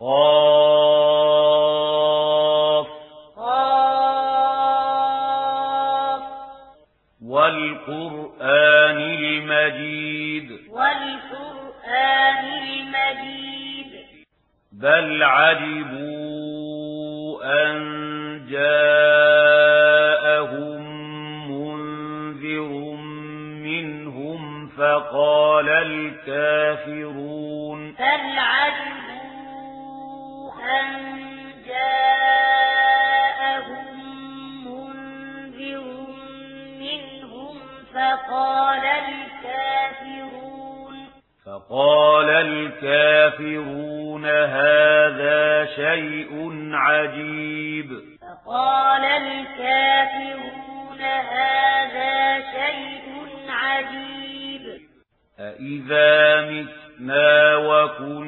قاف. قاف. والقرآن المجيد. والقرآن المجيد. بل عجبوا أن جاءهم منذر منهم فقال الكافرون بل أن جاءهم منذر منهم فقال الكافرون هذا شيء عجيب فقال الكافرون هذا شيء عجيب أإذا متنا وكنا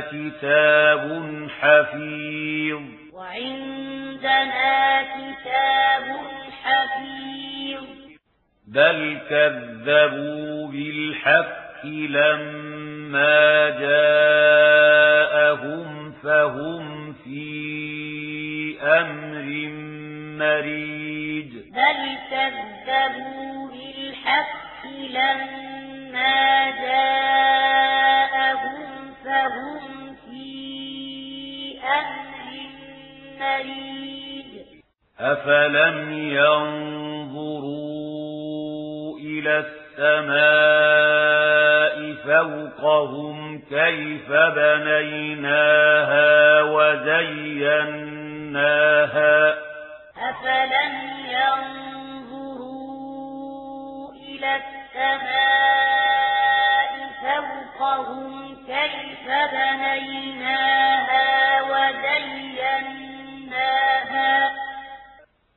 كتاب حفيظ وعندنا كتاب حفيظ بل كذبوا بالحق لما جاءهم فهم في أمر مريج بل كذبوا بالحق لما جاءهم فريد أفلم ينظروا إلى السماء فوقهم كيف بنيناها وزيناها أفلم ينظروا إلى السماء فوقهم كيف بنيناها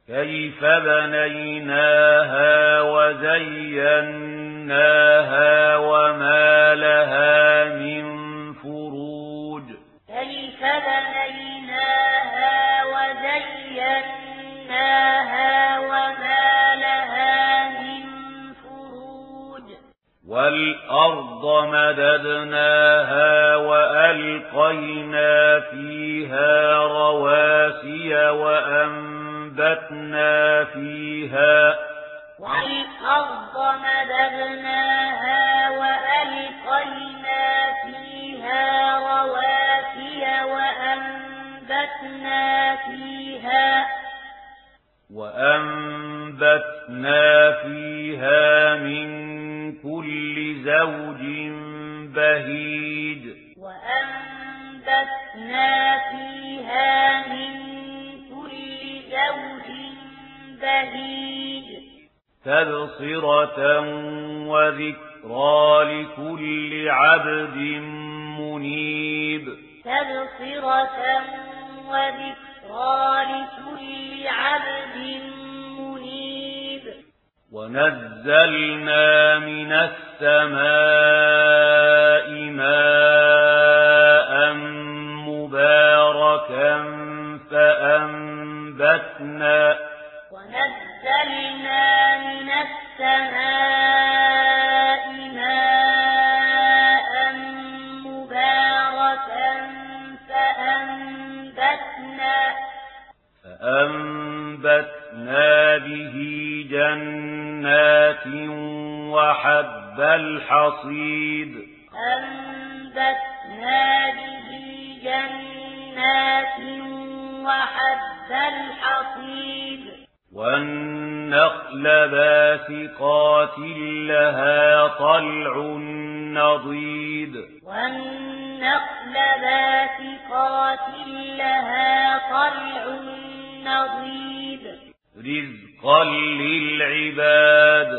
كيف بنيناها وزيناها وما لها من فروج؟ كيف بنيناها وزيناها وما لها من فروج؟ والأرض مددناها وألقينا فيها رواسي وأنفرنا فأنبتنا فيها والأرض مددناها وألقينا فيها رواسي وأنبتنا فيها وأنبتنا فيها من كل زوج بهيد وأنبتنا فيها بهيج. تبصرة وذكرى لكل عبد منيب. تبصرة وذكرى لكل عبد منيب. ونزلنا من السماء ماء السماء ماء مباركا فأنبتنا, فأنبتنا به جنات وحب الحصيد أنبتنا به جنات وحب الحصيد والنخل باسقات لها طلع نضيد. والنخل باسقات لها طلع نضيد. رزقا للعباد.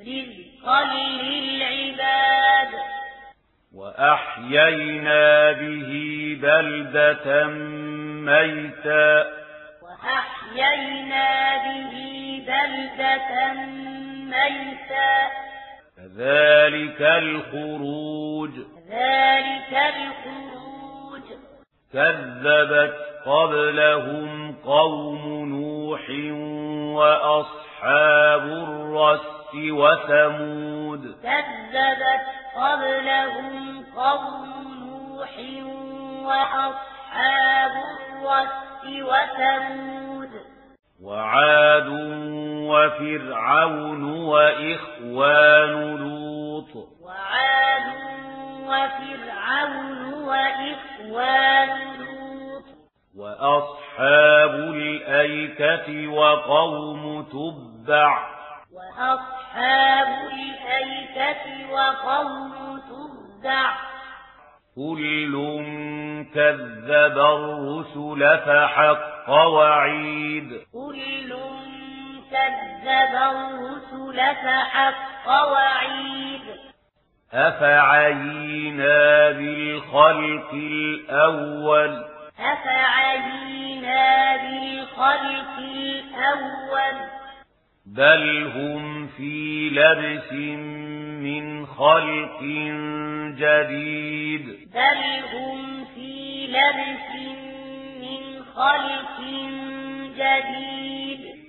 رزقا للعباد. وأحيينا به بلدة ميتا. أحيينا به بلدة ميتا. كذلك الخروج. كذلك الخروج. كذبت قبلهم قوم نوح وأصحاب الرس وثمود. كذبت قبلهم قوم نوح وأصحاب الرس وثمود. وفرعون وإخوان لوط. وعاد وفرعون وإخوان لوط. وأصحاب الأيكة وقوم تبع. وأصحاب الأيكة وقوم تبع. كل كذب الرسل فحق وعيد. كل كذب الرسل فحق وعيد أفعينا بالخلق الأول أفعينا بالخلق الأول بل هم في لبس من خلق جديد بل هم في لبس من خلق جديد